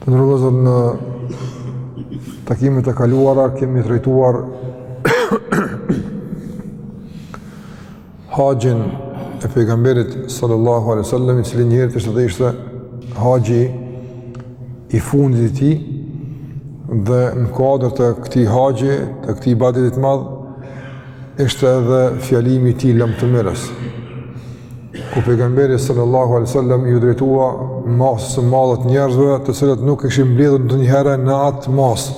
Të nderuar vëllezër në takimet e kaluara kemi trajtuar haxhin e pejgamberit sallallahu alaihi wasallam i cili njëherit ishte dhe ishte haxhi i fundit i tij dhe në kuadër të këtij haxhi, të këtij ibadeti të madh ishte edhe fjalimi i tij lamtumirës. ku pejgamberi sallallahu alaihi wasallam iu drejtua masës së madhe të njerëzve, të cilët nuk ishin mbledhur ndonjëherë në atë masë.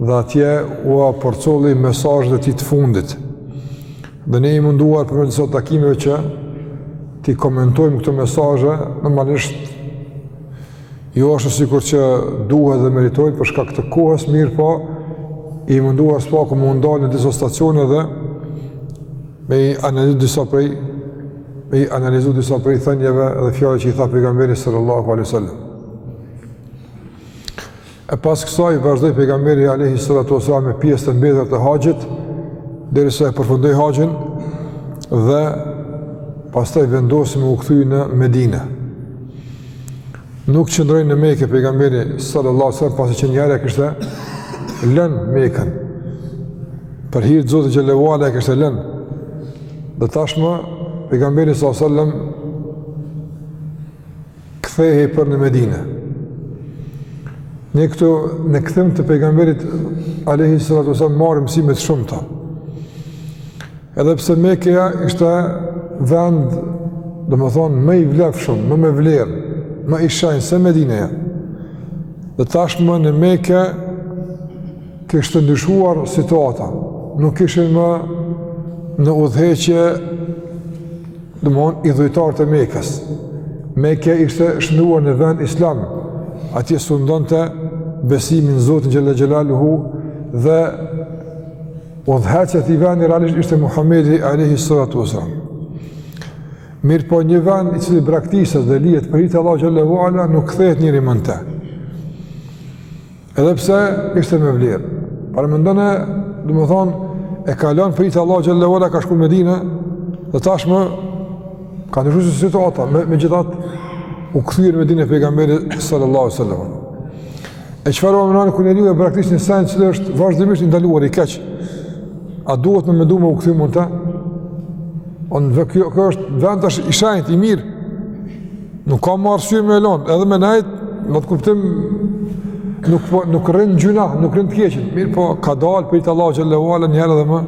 Dhe atje ua përcolli mesazhet e tij të fundit. Dhe ne jemi munduar përmes disa takimeve që t'i komentojmë këto mesazhe, normalisht Jo ashtu sikur që duhet dhe meritojnë për shkak të kohës, mirëpo jemi munduar së paku m'u ndalë në disa stacione dhe me i analizu disa prej me i analizu disa prej thënieve dhe fjalëve që i tha pejgamberi sallallahu alaihi wasallam. E pas kësaj vazhdoi pejgamberi alayhi salatu wasallam me pjesët e mbetura të haxhit derisa e përfundoi haxhin dhe pastaj vendosi me u kthy në Medinë. Nuk qëndroi në Mekë pejgamberi sallallahu alaihi wasallam pasi që një herë e kishte lënë Mekën. Për hir të Zotit xhele ue ala e kishte lënë. Dhe tashmë pejgamberi sallallahu alaihi wasallam Kthehej për në Medine. Ne këtu në kthim të pejgamberit alayhi salatu wasallam marrim mësime të shumta. Edhe pse Mekeja ishte vend, domethënë më i vlefshëm, më me vlerë, më i shenjtë se Medineja. Dhe tashmë në Mekë kishte ndryshuar situata. Nuk ishin më në udhëheqje domethënë idhujtarët e Mekës. Mekeja ishte shndërruar në vend islam, atje sundonte besimi në Zotin xhele xhelaluhu dhe udhëheqës i atij vendi realisht ishte Muhammedi alayhi salatu wasallam. Mirëpo një vend i cili braktiset dhe lihet për hir të Allahut xhele ue ala nuk kthehet njeriu më në të. Edhe pse ishte me vlerë. Paramendone, domethënë, e ka lanë për hir të Allahut xhele ue ala, ka shku në Medine, dhe tashmë, ka ndryshu situata, me, megjithatë, u kthye në Medine pejgamberi sallallahu sallam. E çfarë domethënë, kur njeriu e braktis një send që është vazhdimisht i ndaluar, i keq, a duhet me mendu me u kthy më në të? Domethënë, kjo, kjo është vend është i shenjt, i mirë, Nuk ka më arsye me e lon, edhe me nejt, në atë kuptim, nuk, po, nuk rrin gjynah, nuk rrin te e keqja, mirë po ka dalë për hir të Allahut xhele ue ala njëherë edhe më,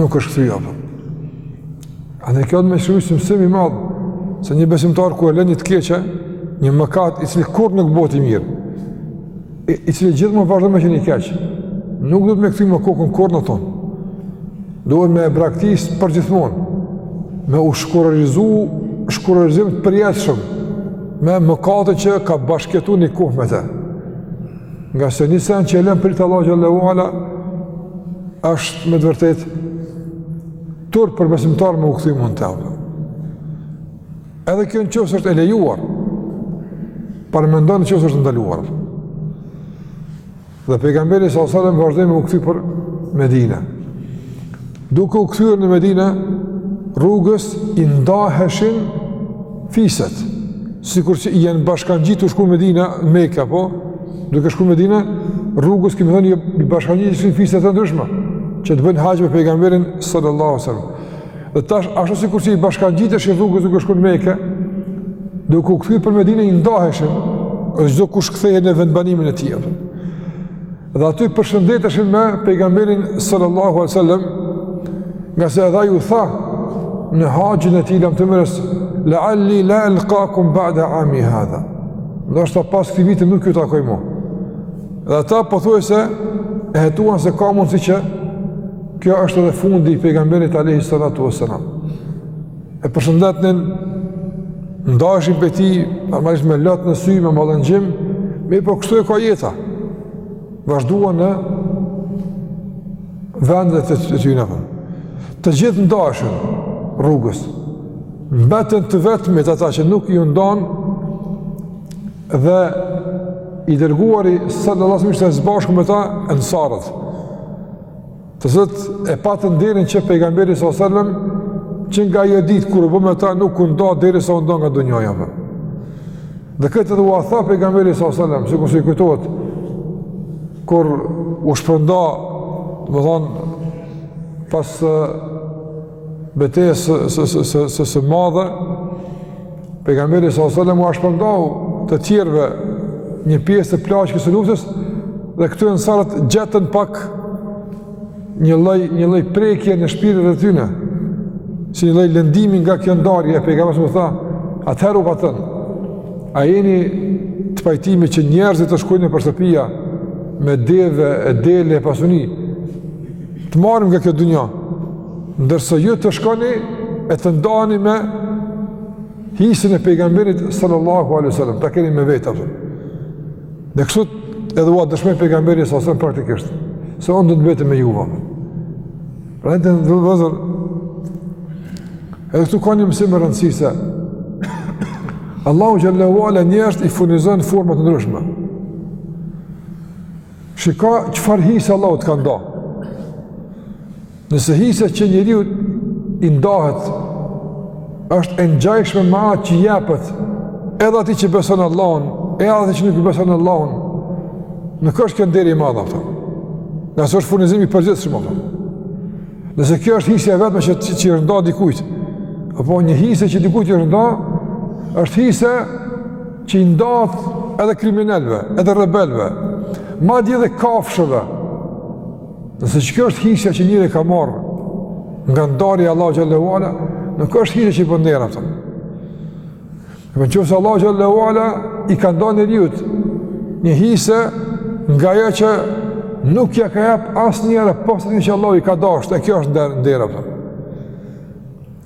nuk është kthy ajo. Po. Edhe kjo të me shru si mësim i madh, se një besimtar kur e len një të keqe, një mëkat i cili kurrë nuk bohet i mirë, I, i cili gjithmonë vazhdon me qenë i keq. Nuk duhet me kthy më kokën kurrë në to. Duhet me e braktis përgjithmonë. Me u shkurorëzu, shkurorëzim të përjetshëm. Me mëkate që ka bashkëjetu një kohë me te. Ngase një send që e len për hir të Allahut xhele ue ala, është me të vërtetë turp për besimtarin me u kthy mu te ajo. Edhe kjo në qoftë se është e lejuar, paramendo në qoftë se është e ndaluar. Dhe pejgamberi alejhi selam vazhdoi me u kthy për Medina. Duke u kthyer në Medina, rrugës i ndaheshin fiset, sikur që i janë bashkangjitë tu shku Medina, Meka, po, duke shku Medina, rrugës kemi thënë i bashkangjiteshin fise të ndryshme, që të bëjnë haxh me pejgamberin sallallahu sallam. Dhe tash, ashtu sikur që i bashkangjiteshin rrugës duke shku në meke, duke u kthy për Medine i ndaheshin, dhe çdokush kthehej në vendbanimin e tij. Dhe aty përshëndeteshin me pejgamberin sallallahu alai sallam, ngase edhe ai u tha në haxhin e tij lamtumirës, la'alli la elkakum ba'da ami hadha. Ndoshta pas këtij viti nuk ju takoj mo. Dhe ata pothuajse e hetuan se ka mundësi që kjo është edhe fundi i pejgamberit Alehi Sallatu Veselam. E përshëndetnin, ndaheshin prej tij, normalisht me lot në sy, me mallëngjim, mirëpo kështu e ka jeta. Vazhduan në vendet e tyne e Të gjithë ndaheshin rrugës, mbetën të vetmit ata që nuk iu ndanë Dhe i dërguari sallallahu alaihi wasallam ishte së bashku me ta ensarët. Të cilët e patën nderin që pejgamberi sallallahu alaihi wasallam që nga ajo ditë kur u bë me ta nuk u nda derisa u nda nga dunjaja. Dhe këtë ua tha pejgamberi sallallahu alaihi wasallam, sikur se ju kujtohet kur u shpërnda, domethënë pas betejës së së së së së madhe Pejgamberi alejhi selam ua shpërndau të tjerëve një pjesë të plaçkës së luftës dhe këtu ensarët gjetën pak një lloj një lloj prekje në shpirtin e tyne. Si një lloj lëndimi nga kjo ndarje, pejgamberi u tha, atëherë u pat thënë: A jeni të pajtimi që njerëzit të shkojnë për shtëpia, me deve e dele e pasuni? Të marrin nga kjo dunja. Ndërsa ju të shkoni e të ndani me hisin e pejgamberit sallallahu alaihi wasallam, ta keni me vete atë. Dhe kështu edhe ua dëshmoi pejgamberi sallallahu alaihi praktikisht se un do të mbetem me juve. Pra edhe vëllezër, edhe këtu ka një mësim me rëndësi se Allahu xhelle ue ala njerëzit i furnizon në forma të ndryshme. Shiko çfarë hise Allahu të ka nda. Nëse hisja që njeriut i ndahet është e ngjashme me atë që jepet edhe atij që beson Allahun, edhe atij që nuk beson Allahun, nuk është kjo ndera e madhe, kupton. Ngase është furnizim i përgjithshëm, kupton. Nëse kjo është hisja e vetme që që, që është nda dikujt, apo një hise që dikujt i është nda, është hise që i ndahet edhe kriminelve, edhe rebelve, madje edhe kafshëve, nëse që kjo është hisja që njeriu ka marrë nga ndarja e Allahut xhelle ue ala, nuk është hisja që i bën nder, kupton. Po në qoftë se Allahu xhelle ue ala i ka nda njeriut një hise nga ajo që nuk ja ka jep asnjërit, pos atyne që Allahu i ka dashtë, e kjo është ndera, kupton.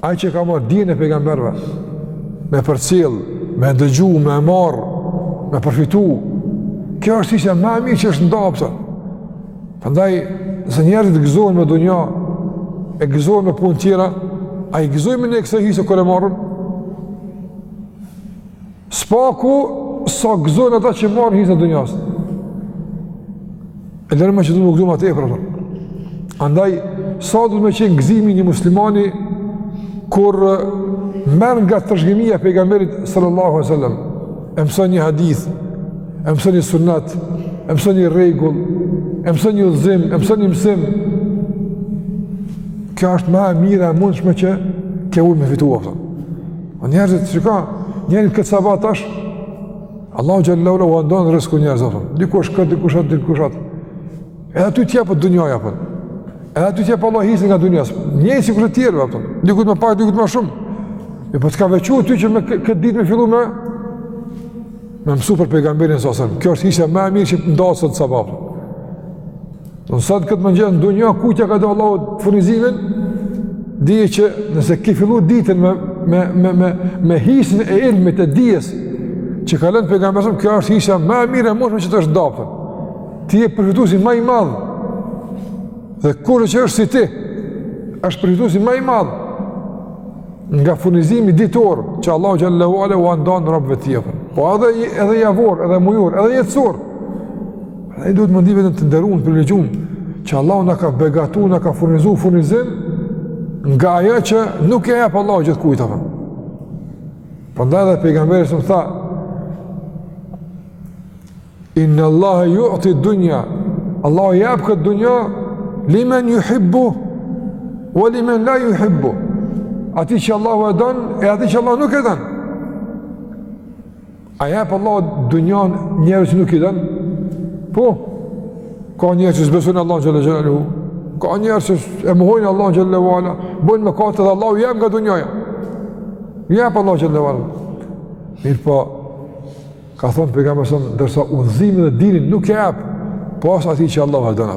Ai që ka marrë dijen e pejgamberëve, me përcjell, me dëgju, me marr, me përfitu. Kjo është hisja ma e mirë që është nda. Prandaj nëse njerëzit gëzohen me dunja, e gëzohen me punë tjera, a i gëzohemi ne kësaj hise kur e marrim? S'paku sa gëzohen ata që marrin hisen e dunjas. E lëre ma që duhet me u gëzu ma tepër. Andaj, sa duhet me qenë gëzimi një muslimani kur merr nga trashëgimia e pejgamberit sallallahu alaihi wasallam, e mëson një hadith, e mëson një sunnet, e mëson një rregull, e mëson një udhëzim, e mëson një mësim. Kjo është ma e mira e mundshme që ke mujt me fitu, a kupton. O njerëzit, çka? Njerëzit këtë sabah tash, Allahu xhelle ue ala ua ndan rrëskun njerëzve, kupton. Dikush këtë, dikush atë, dikush atë. Edhe ty ta jep dunja, kupton. Edhe ty ta jep Allahu hisen e dunjas. Njëjtë sikur të tjerëve, kupton. Dikujt më pak, dikujt më shumë. E por po të ka veçu ty që me këtë ditë me fillu me, me mësu për pejgamberin alejhi selam. Kjo është hisja më e mirë që u nda sot sabah. Do të thotë këtë mëngjes në dunja kur ta ka nda Allahu furnizimin, dije që nëse ke fillu ditën me me me me me hisen e ilmit të dijes që ka lënë pejgamberi, kjo është hisja më e mirë e mundshme që të është nda. Ti je përfituesi më i madh. Dhe kush që është si ti, është përfituesi më i madh nga furnizimi ditor që Allahu xhelle ue ala ua ndan robëve të tij. Po edhe edhe javor, edhe mujor, edhe jetësor. Ai duhet me u ndi vetëm të nderuam, privilegjum që Allahu na ka begatuar, na ka furnizuar furnizim nga ajo që nuk e jep Allahu gjithkujt apo. Prandaj edhe pejgamberi sa tha Inna Allahu yu'ti dunya. Allahu jep këtë dunjë limen yuhibbu wa limen la yuhibbu. Atij që Allahu e don e atij që Allahu nuk e don. A jep Allah dunjan njerëz që nuk i don? Po, ka njerëz që s'besojnë Allahun xhelle xhelaluhu. Ka njerëz që e mohojnë Allahun xhelle ve ala. Bojnë mëkate dhe Allahu u jep nga dunjaja. Jep Allahu xhelle ve ala. Mirëpo, ka thonë pejgamberi alejhi selam, ndërsa udhëzimin dhe dinin nuk ia jep, pos atij që Allahu e don,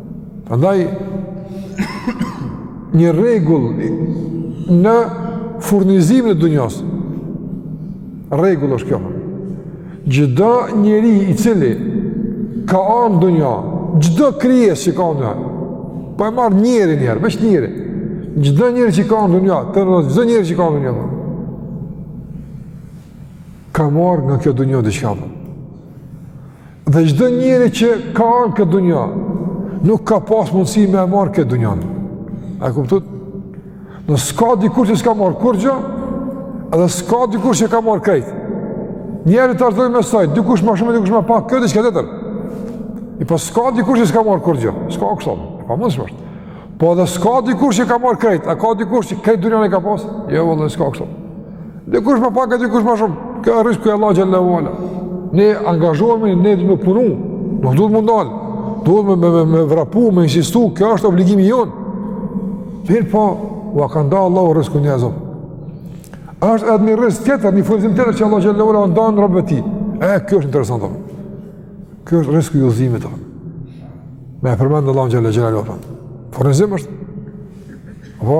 Prandaj, një rregull në furnizimin e dunjas, rregull është kjo. Çdo njeri i cili ka ardh n'dunja, çdo krijesë që ka ardh n'dunja, pa po e marr njerin njëherë, veç njerin, çdo njeri që ka ardh n'dunja, të nërës, çdo njeri që ka ardh n'dunja, ka marrë nga kjo dunja diçka, apo. Dhe çdo njeri që ka ardh në këtë dunja, nuk ka pas mundësi me e marrë krejt dunjan. A e kuptut? Në s'ka dikush që s'ka marrë kurgjo, edhe s'ka dikush që ka marrë krejt. Njerëzit ardhoj me sajtë, dikush ma shumë, dikush ma pak, këtë i s'ka tjetër. Apo s'ka dikush që s'ka marrë kurgjo, s'ka kështu, e pamundshme është. Po edhe s'ka dikush që ka marrë krejt, a ka dikush që krejt dunjan e ka pasë? Jo, vëlla, s'ka kështu. Dikush ma pak e dikush ma shumë, ky është rrisk prej Allahut xhelle ve ala. Ne angazhohemi, ne duhet me punu, nuk duhet me u ndalë, duhet me, me, me, me vrapu, me insistu, kjo është obligimi jonë. Mirëpo, ua ka nda Allahu rriskun njerëzve. është edhe një rrisk tjetër, një furnizim tjetër që Allahu xhelle ve ala ndan në robtë e tij. E, kjo është interesant, kjo është rrisku i udhëzimit, me e përmendë Allahun xhelle ve ala, furnizim është, apo,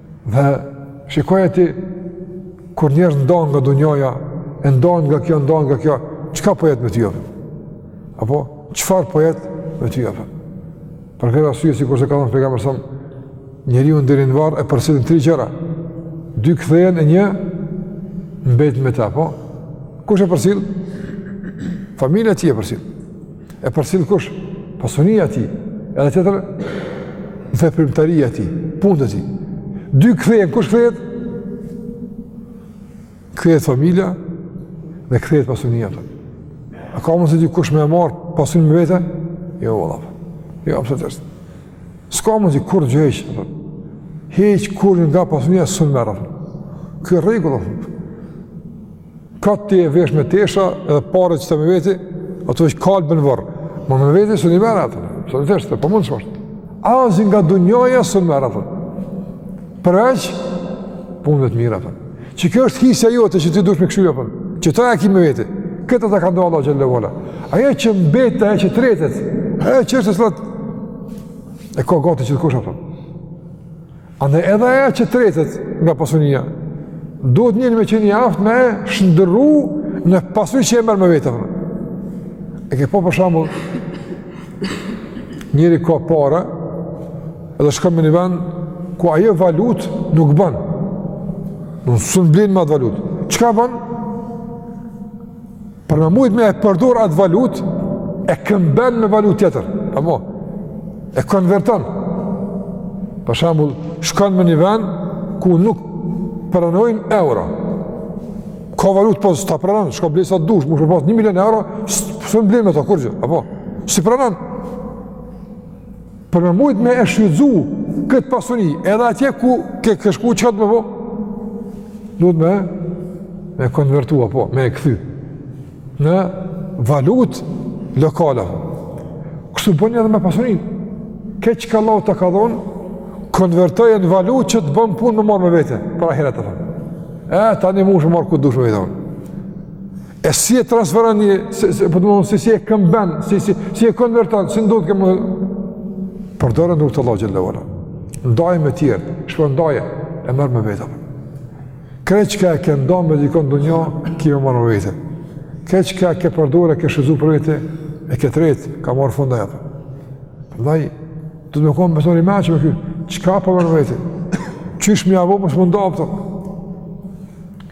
Dhe shikoje ti, kur njerëz ndahen nga dunjoja, e ndahen nga kjo, ndahen nga kjo, çka po jet me ty, apo? Apo, çfarë po jet me ty, apo? Për këtë arsye, sikurse ka thonë pejgamberi alejhi selam, njeriun deri n'varr e përcillin tri gjëra, dy kthehen e një mbet me ta, po? Kush e përcill? Familja e tij e përcill. E përcill kush? Pasunia e tij, edhe tjetër, veprimtaria e tij, punët e tij. Dy kthehen, kush kthehet? Kthehet familja dhe kthehet pasunia e tij. A ka mujt dikush me e marrë pasunin me vete? Jo, vëlla, apo. Jo, apë të tërës. S'ka mujt kurgjo hiç, apo. Hiç kurgjo nga pasunia s'un merr, apo. Kjo rregull, apo. Këtë ti e vesh me tesha edhe pare që të me veti, ato të kalben në vorr. Më me veti s'un i merr atë, së të teshtë, po mund shmashtë. Azi nga dunjaja s'un merr atë. Përveç, punët e mira atë. Që kjo është hisja jote që ti dush me këshuja për, që ti e ki me veti. Këtë ta ka nda Allahu xhel-le ve ala. Ajo që mbetet, ajo që tretet, ajo që është e slat, e ka gati që të kush atë. Andaj edhe ajo që tretet nga pasunia, duhet njeri me qenë i aftë me shndërru në pasuni që e merr me veti. E ke po për shembull, njeri ka para, edhe shkon me një vend, ku ajo valutë nuk ban. Nuk s'un blen me atë valutë. Çka ban? Për me mujtë me e përdor atë valutë, e këmben me valutë tjetër. Apo, e konverton. Për shembull, shkon me një ven ku nuk pranojnë euro. Ka valutë, po, s'ta pranojnë, shko blej sa dush, mush me pas një milion euro, s'un blen me ta, kurgjë, apo, s'i pranojnë. Për me mujtë me e shfrytëzu këtë pasuri, edhe atje ku ke shku që ka të me po, duhet me, me konvertu, po, me e kthy, në valutë lokale. Kështu bon edhe me pasurinë. Këtë që Allahu ta ka dhonë, konvertoje në valutë që të bon punë me marrë me vete, për ahiret të fërë. E, tani mush me marrë ku dush me i dhonë. E si e transferon një, si, si, po të mundon, si, si e këmben, si, si, si e konverton, si ndodhë këmë... Përdore n'rrugë të Allahut xhel-le ve ala. Ndaje me tjerët, shpërndaje, e merr me veti. Krejt çka e ke nda me dikon dë një, ki me marrë me veti. Krejt çka e ke përdor, e ke shfrytëzu për vete, e ke tretë, ka marrë fund ajo. Ndaj, duhet me konë beson i mençëm kjo, çka po merr me veti? Qysh mi avomë, së më ndapë,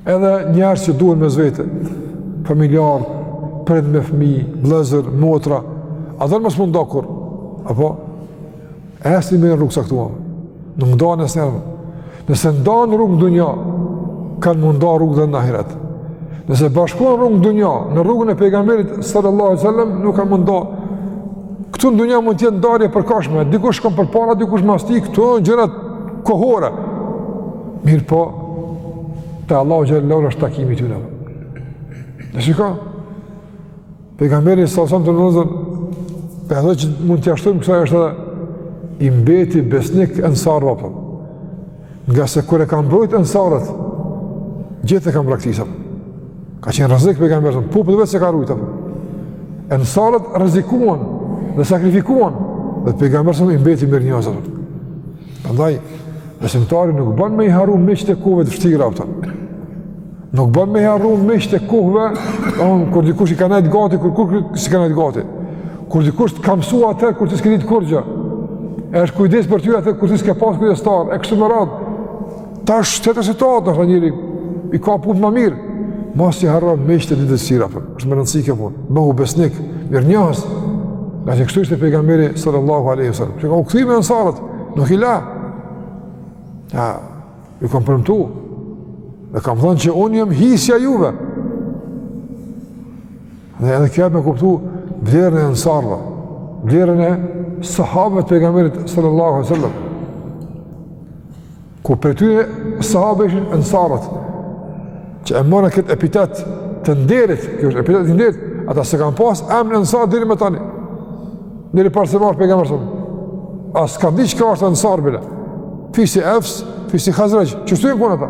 Edhe njerëz që duhen mes veti, familjarë, prind me fmi, vllezër, motra, a don mos me u nda kurrë, apo, ecin në rrugë të caktuame, në më do në esë njerëve. Nëse ndan rrugë në dunja, kanë me u nda rrugë edhe në ahiret. Nëse bashkon rrugë në dunja, në rrugën e pejgamberit, sallallahu sallam, nuk kanë me u nda. Këtu në dunja mund të jetë ndarje e përkohshme, dikush shkon përpara, dikush mas ti, këto janë gjëra kohore. Mirëpo, Te Allahu xhel-le ve ala është takimi i tyre. Ne shiko. Pejgamberi sa sa të ndonë për ato që mund t'ia shtojmë kësaj është i mbeti besnik ensarëve apo. Ngase kur e kanë mbrojt ensarët, gjithë e kanë braktisë. Ka qenë në rrezik pejgamberi sa populli i vet s'e ka rujt apo. Ensarët rrezikuan dhe sakrifikuan dhe pejgamberi sa i mbeti mirënjohës. Andaj, besimtari nuk bën me i harru miqtë e kohëve të vështira, kupton. Nuk bën me i harru miqtë e kohëve, kur dikush i ka nejtë gati, kur kurkush s'i ka nejtë gati. Kur dikush të ka mësu atëherë, kur ti s'ke ditë kurgja. E është kujdes për ty atëherë, kur ti s'ke pas kujdestar e kështu me radhë. Tash është tjetër situatë, njeri i ka punët më mirë. Mos i harro miqtë e ditëve të vështira, për. është me rëndësi kjo punë. Bëhu besnik, mirënjohës. Ngaqë kështu ishte pejgamberi sallallahu aleyhi sallam. Çka, u kthy me ensarët, nuk i la. Ja, ju kam premtu. Dhe kam thënë që unë jam hisja juve. Dhe edhe kjo me kuptu vlerën e ensarëve, vlerën e sahabëve të pejgamberit sallallahu aleyhi sallam. Ku prej tyre sahabëve ishin ensarët, që e morën këtë epitet të nderit, kjo është epitet i nderit, ata s'e kanë pas emrin ensar deri më tani, deri para se me ardhë pejgamberi a.s. As s'e kanë ditë çka është ensar bile, fisi Evs, fisi Hazrexh, qështu janë kon ata.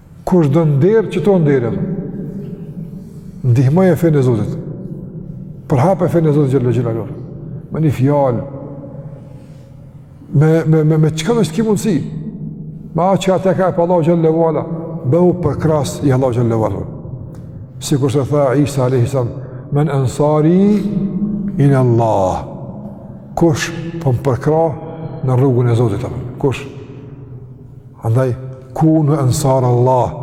Kush do nderë, që to nderë edhe. Ndihmoje fenë e Zotit. Përhape fenë e Zotit xhele ve ala. Me një fjalë. Me, me, me, me çkado që t'ki mundësi. Me a që atë e ka e pa Allahu xhele ve ala. Bëhu përkrahës i Allahut xhele ve ala. Sikurse tha Isa a.s. Men ensari ila Allah. Kush po më përkrah në rrugën e Zotit. Kush? Andaj, kunu ensar Allah,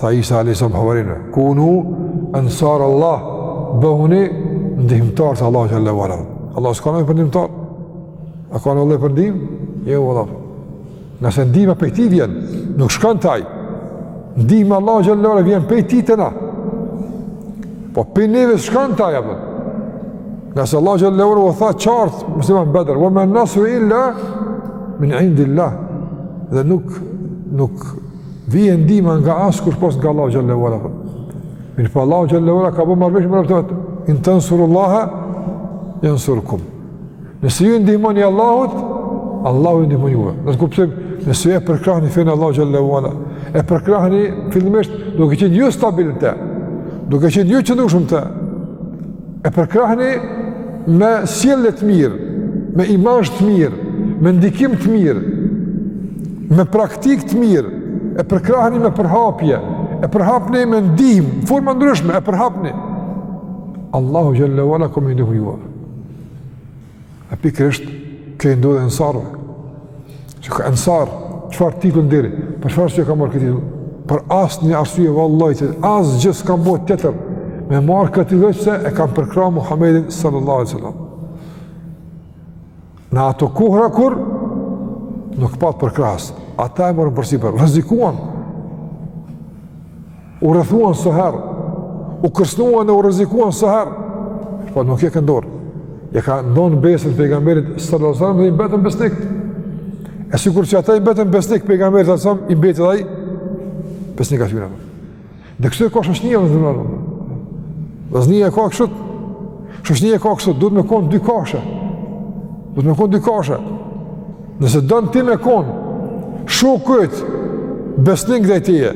tha Isa a.s. havarinve, kunu ensar Allah, bëhuni ndihmëtarë të Allahut xhele ve ala. Allahu s'ka nevojë për ndihmëtar, a ka nevojë Allahu për ndihmë? Jo, Allah. Ngase ndihma prej tij vjen, nuk shkon te ai, ndihma e Allahut xhele ve ala vjen prej tij te na, po prej neve s'shkon te ai, a po. Ngase Allahu xhele ve ala u tha qartë muslimanëve n'Bedër, ve men nasru illa min indillah, dhe nuk, nuk vjen ndihma nga askush pos nga Allahu xhele ve ala. Mirëpo, po Allahu xhele ve ala ka bo marrëveshje me robtë e vet, in tensuru Allahe jensurkum. Nëse ju ndihmoni Allahut, Allahu ju ndihmon juve. Në atë kuptim, nëse ju e përkrahni fenë e Allahut xhele ve ala, e përkrahni fillimisht duke qenë ju stabil në të, duke qenë ju të qëndrueshëm në të, E përkrahni me sjellje të mirë, me imazh të mirë, me ndikim të mirë, me praktikë të mirë, e përkrahni me përhapje, e përhapni me ndihmë, forma ndryshme, e përhapni. Allahu xhele ve ala ka me ju ndihmu juve. E pikërisht kjo i ndodhi Ensarëve. Çka Ensar, çfarë titull nderi? Për çfarë arsye kanë marrë këtë titull? Për asnjë arsye vallahi që asgjë s'kanë bo tjetër me marrë këtë titull se e kanë përkrah Muhamedin sallallahu alaihi wasallam. Në ato kohëra kur nuk pat përkrahës, ata e morën përsipër, rrezikuan. U rrethuan sa herë, u kërcënuan e u rrezikuan sa herë. Po nuk hjekën dorë. Ja kanë dhon besën pejgamberit sallallahu alajhi wasallam dhe i mbetën besnik. E sikur që ata i mbetën besnik pejgamberit sallallahu alajhi wasallam i mbeti ai besnik atyne. Dhe kështu e ka shoqnia, vllezër të nderum. Vllaznia e ka kështu. Shoqnia e ka kështu, duhet me kon dykahshe. Duhet me kon dykahshe. Nëse don ti me kon shoku yt besnik ndaj teje,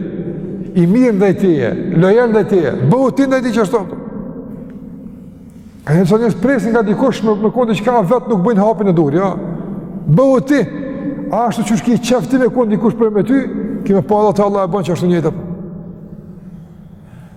i mirë ndaj teje, lojal ndaj teje, bëhu ti ndaj tij qashtu. Ka asoj që presin nga dikush me me kon diçka, vet nuk bëjnë hapin e duhur, jo. Bëhu ti ashtu qysh ki qef ti me kon dikush për me ty, ki me pa dhe atë Allahu e bon qashtu njëjtë.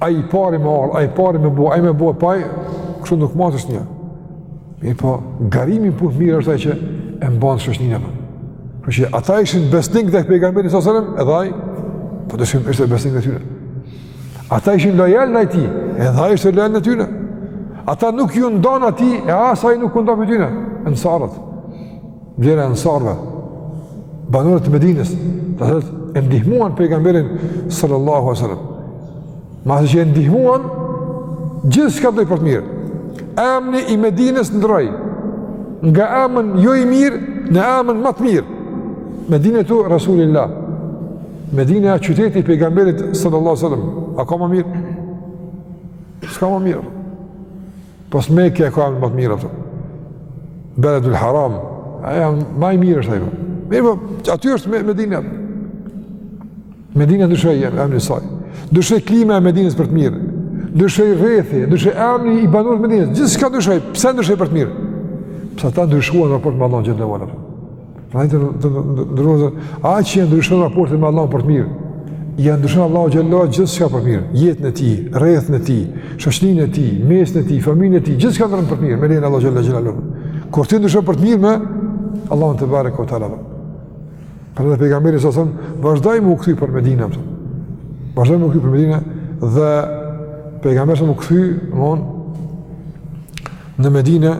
Ai i pari me ardh, ai i pari me bo, ai me bo para. Kështu nuk mbahet shoqnia. Mirëpo garimi n'punë t'mirë është ai që e mban shoqninë apo. Kështu që ata ishin besnik ndaj pejgamberit sallallahu alaihi wasallam, edhe ai pa dyshim ishte besnik ndaj tyne. Ata ishin lojal ndaj tij, edhe ai ishte lojal ndaj tyne. Ata nuk ju ndanë atij, e as ai nuk u nda prej tyne. Ensarët. Vlera e Ensarëve, banorët e Medinës, do të thotë e ndihmuan pejgamberin sallallahu alaihi wasallam. Masi që e ndihmuan gjithçka ndrroi për të mirë. Emni i Medinës ndrroi, nga emën jo i mirë, në emën ma të mirë. Medinetu Rasulillah. Medina, qyteti i pejgamberit sallallahu alaihi wasallam. A ka ma mirë? S'ka ma mirë. Pos Meka e ka emën ma të mirë ajo. Beledul Haram, ai emën ma i mirë është ajo. Mirëpo, aty është Medina. Medina ndryshoi emni i saj. Ndryshoi klima e Medinës për të mirë. Ndryshoi rrethi, ndryshoi emni i banorëve të Medinës. Gjithçka ndryshoi, pse ndryshoi për të mirë? Pse ata ndryshuan raport me Allahun xhelle ve ala. Të nderuar vllezër, ai që e ndryshon raportin me Allahun për të mirë, ia ndryshon Allahu xhelle ve ala gjithçka për të mirë, jetën e tij, rrethin e tij, shoqninë e tij, mesin e tij, familjen e tij, gjithçka ndryshon për të mirë, me lejen e Allahut xhelle xhelaluhu. Kur ti ndryshon për të mirë me Allahun tebareke ve teala. Prandaj dhe pejgamberi alejhi selam vazhdoi me u kthy për Medina, më thëmë. Vazhdoi me u kthy për Medina, dhe pejgamberi alejhi selam u kthy, më Në Medine,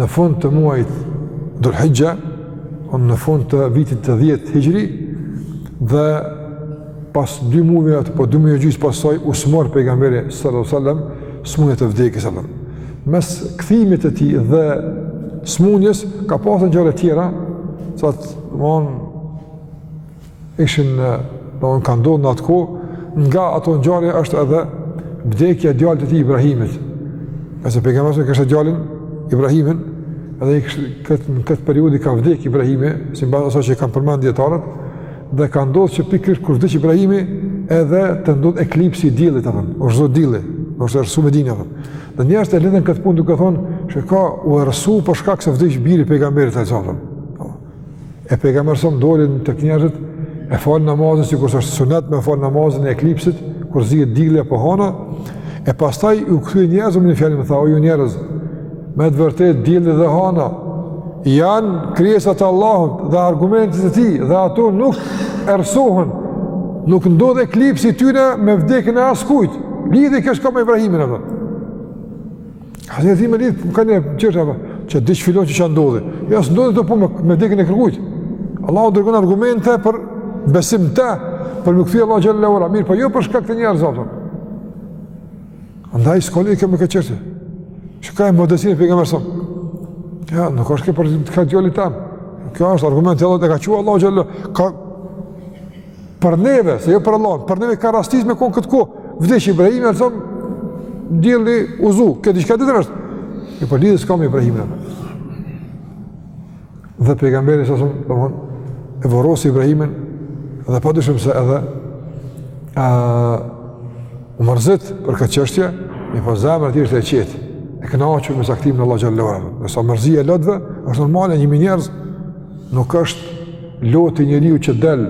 në fund të muajit Dhul-Hixhe, në fund të vitit të 10 hixhri, dhe pas dy muajve apo dy muaj e gjys pas saj u smor pejgamberi sallallahu alajhi wasallam smunja të vdekjes apo mes kthimit të tij dhe smunjes ka pasë ngjarje të tjera sa të von ishin domethonë ka ndodhë në atë kohë, nga ato ngjarje është edhe vdekja e djalit të tij Ibrahimit. E se pejgamberi e kishte djalin Ibrahimin, edhe i kështë, këtë, në këtë periudhë ka vdek Ibrahimi, simbas asaj që e kanë përmend dijetarët, dhe ka ndodhë që pikërisht kur vdek Ibrahimi, edhe të ndodhë eklipsi i diellit, atëm, është zon dielli, është errësu Medina, atëm. Dhe njerëzit e lidhën këtë punë duke thonë, që ka u errësu për shkak se vdiq biri i pejgamberit, atëm. E pejgamberi sa doli tek njerëzit e fal namazin sikur është sunet me fal namazin e eklipsit kur zihet dielli apo hana e pastaj u kthye njerëzve me ni fjalim e tha o ju njerëz me të vërtet dielli dhe hana janë krijesat e Allahut dhe argumentet e tij dhe ato nuk errësohen nuk ndodh eklipsi i tyre me vdekjen e askujt lidhje kjo s'ka me Ibrahimin apo Hazreti Zime lidh, më kanë qërë apo që vdiq filani që çan ndodhi. Ja jo, s'ndodhin këto me, me vdekjen e kërkujt. Allahu dërgon argumente për besim të, për me u kthy te Allahu xhelle ue ala, mirëpo jo për shkak të njerëzve apo. Andaj s'ka lidhje me këtë çështje. Shikoje modestinë e pejgamberit sa. Ja, nuk është ke për të ka djali tem. Kjo është argument i Allahut e ka thënë Allahu xhallahu ka Për neve, se jo për Allah, për neve ka rastis me konë këtë kohë, vdiq Ibrahimi, e thëmë, dielli u zu, kjo diçka tjetër është, e po lidhje s'ka me Ibrahimin. Dhe pejgamberi, së thëmë, domethonë, e vorrosi Ibrahimin, dhe pa dyshim se edhe, a, u mërzit për këtë çështje, mirëpo zemra e tij ishte e qetë, e kënaqur me caktimin e Allahut xhelle ue ala, ndërsa mërzia e lotëve, është normale jemi njerëz, nuk është Loti i njeriut që del,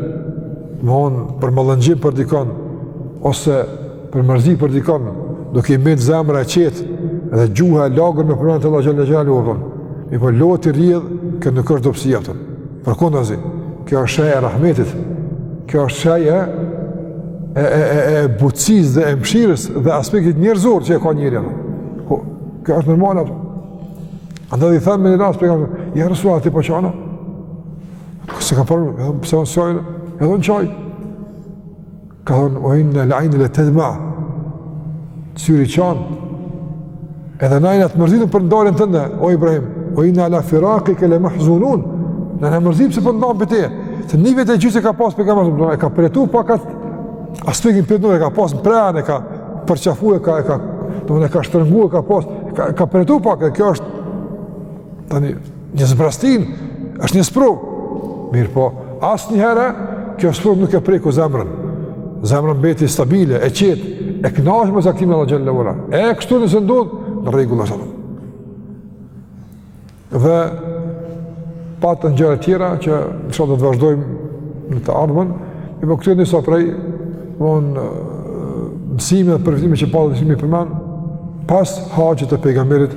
domethonë për mallëngjim për dikon, ose për mërzi për dikon, duke i mbetë zemra e qetë, dhe gjuha e lagur me përmendje të Allahut xhelle xhelaluhu. Mirëpo loti rrjedh, kjo nuk është dobësi jetën. Përkundrazi, kjo është shenjë e rahmetit, kjo është shenjë e, e, e, e, e butësisë dhe e mshirës dhe aspektit njerëzor që e ka njeriu. Po, kjo është normal, apë. Andaj edhe i thanë me një rast, pejgamberit, ja resulallah, ti po qan, Kësë ka parë, e thonë, pëse onë sojnë, e thonë qaj. Ka thonë, wa innel ajne le tedma, syri qan. Edhe na jena të mërzitun për ndarjen tënde, o Ibrahim, wa inna ala firakike le mahzunun, në në mërzitën pëse për po ndalën për te. Se një vjet e gjysë e ka pasë për kamarë, e ka përjetu pak atë, asë të egin përjetu, e ka pasë në prehën, e ka përqafu, e ka, e ka, të mund e ka shtërngu, e ka pasë, e ka, ka përjetu pak, e kjo është, tani, Një zbrazëti, është një sprovë. Mirëpo, asnjëherë, kjo sprovë nuk e preku zemrën. Zemra mbeti stabile, e qetë, e kënaqshme me caktimin e Allahut Xhelle wa ala. E kështu nëse ndodh, në rregull inshallah. Dhe patën gjëra tjera, që inshallah do të vazhdojmë në të ardhmen, po këto janë disa prej, domethënë, mësime dhe përfitime që pata dëshirë me i përmend, pas haxhit të pejgamberit,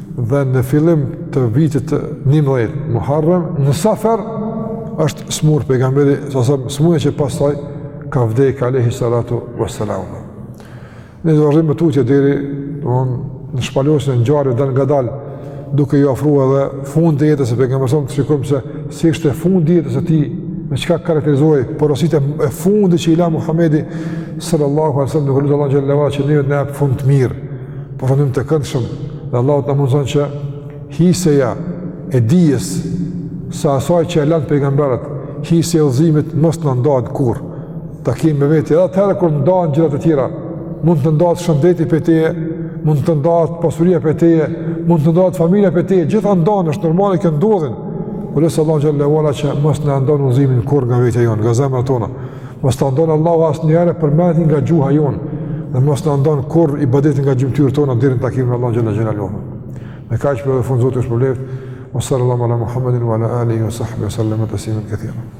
dhe në fillim të vitit të njëmbëdhjetë Muharrem, në Safer është smurë pejgamberi, sasem smurë që pastaj ka vdek alejhi salatu wa salamu. Do të vazhdojmë më tutje deri, në shpalosjen e ngjarjeve dhe ngadalë, duke iu afru edhe fundit të jetës së pejgamberit, të shikojmë se si ishte fundi i jetës së tij, me çka u karakterizua, porositë e fundit që i la Muhammedi sallallahu alejhi wa sallam, duke lutë Allahun Xhelle wa ala që neve na jep fund të mirë, përfundim të këndshëm dhe Allahu të na mundëson që hiseja e dijes së asaj që e lanë pejgamberët, hiseja e udhëzimit mos na ndahet kurrë, ta kemi me veti, edhe atëherë kur ndahen gjërat e tjera, mund të ndahet shëndeti prej teje, mund të ndahet pasuria prej teje, mund të ndahet familja prej teje, gjitha ndahen, është normale kjo ndodhin, po e lus Allahun Xhelle wa ala që mos na e ndan udhëzimin kurrë nga vetja jonë, nga zemrat tona. Mos të ndan Allahu asnjëherë përmendjen nga gjuha jonë, dhe mos ta ndan kurrë ibadetin nga gjymtyrët tona deri në takim me Allahun Xhelle Xhelaluhu. Me kaq për përfundim Zoti është për lavd, wa sallallahu ala Muhammedin wa ala alihi wa sahbihi wa sallama tesliman kethira.